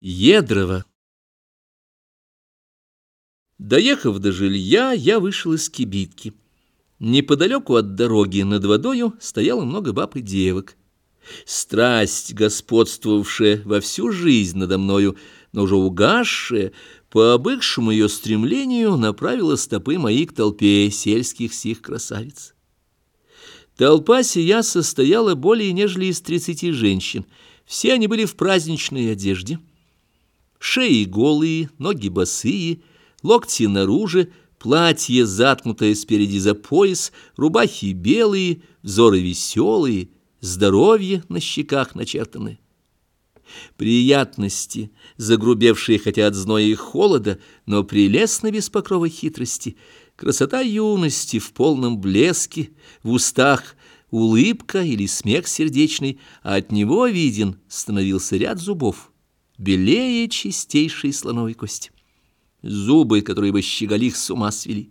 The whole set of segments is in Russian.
Едрово. Доехав до жилья, я вышел из кибитки. Неподалеку от дороги над водою стояло много баб и девок. Страсть, господствовавшая во всю жизнь надо мною, но уже угасшая, по обыкшему ее стремлению направила стопы мои к толпе сельских сих красавиц. Толпа сия состояла более нежели из тридцати женщин. Все они были в праздничной одежде — Шеи голые, ноги босые, локти наружу, платье заткнутое спереди за пояс, рубахи белые, взоры веселые, здоровье на щеках начертаны. Приятности, загрубевшие хотя от зноя и холода, но прелестно без покрова хитрости, красота юности в полном блеске, в устах улыбка или смех сердечный, а от него виден становился ряд зубов белее чистейшей слоновой кости. Зубы, которые бы щеголих с ума свели.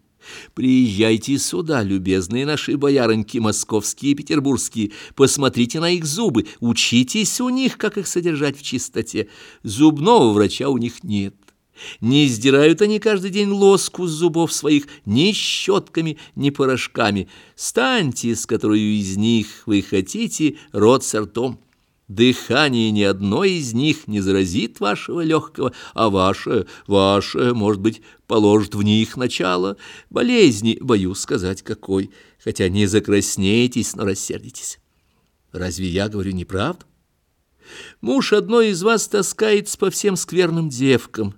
Приезжайте сюда, любезные наши боярыньки московские и петербургские, посмотрите на их зубы, учитесь у них, как их содержать в чистоте. Зубного врача у них нет. Не сдирают они каждый день лоску с зубов своих ни щетками, ни порошками. Станьте, с которой из них вы хотите, рот с ртом. Дыхание ни одной из них не заразит вашего легкого, а ваше, ваше, может быть, положит в них начало. Болезни, боюсь сказать какой, хотя не закраснейтесь, но рассердитесь. Разве я говорю неправду? Муж одной из вас таскается по всем скверным девкам,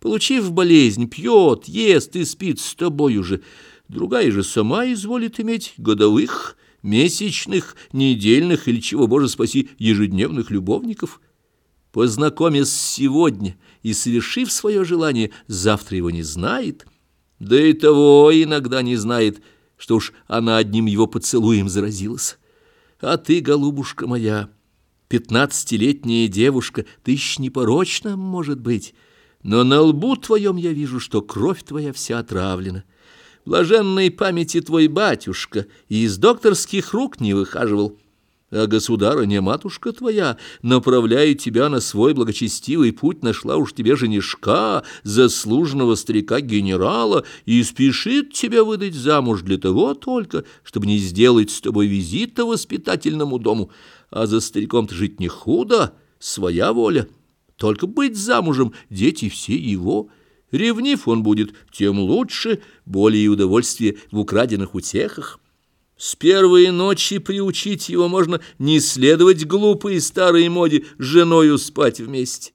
получив болезнь, пьет, ест и спит с тобой уже, другая же сама изволит иметь годовых, месячных, недельных или, чего, Боже спаси, ежедневных любовников. Познакомясь сегодня и совершив свое желание, завтра его не знает, да и того иногда не знает, что уж она одним его поцелуем заразилась. А ты, голубушка моя, пятнадцатилетняя девушка, ты еще непорочна, может быть, но на лбу твоем я вижу, что кровь твоя вся отравлена. Блаженной памяти твой батюшка и из докторских рук не выхаживал. А государыня, матушка твоя, направляя тебя на свой благочестивый путь, нашла уж тебе женишка, заслуженного старика-генерала, и спешит тебя выдать замуж для того только, чтобы не сделать с тобой визита воспитательному дому. А за стариком-то жить не худо, своя воля. Только быть замужем, дети все его — Ревнив он будет, тем лучше, более удовольствие в украденных утехах. С первой ночи приучить его можно не следовать глупой старой моде женою спать вместе.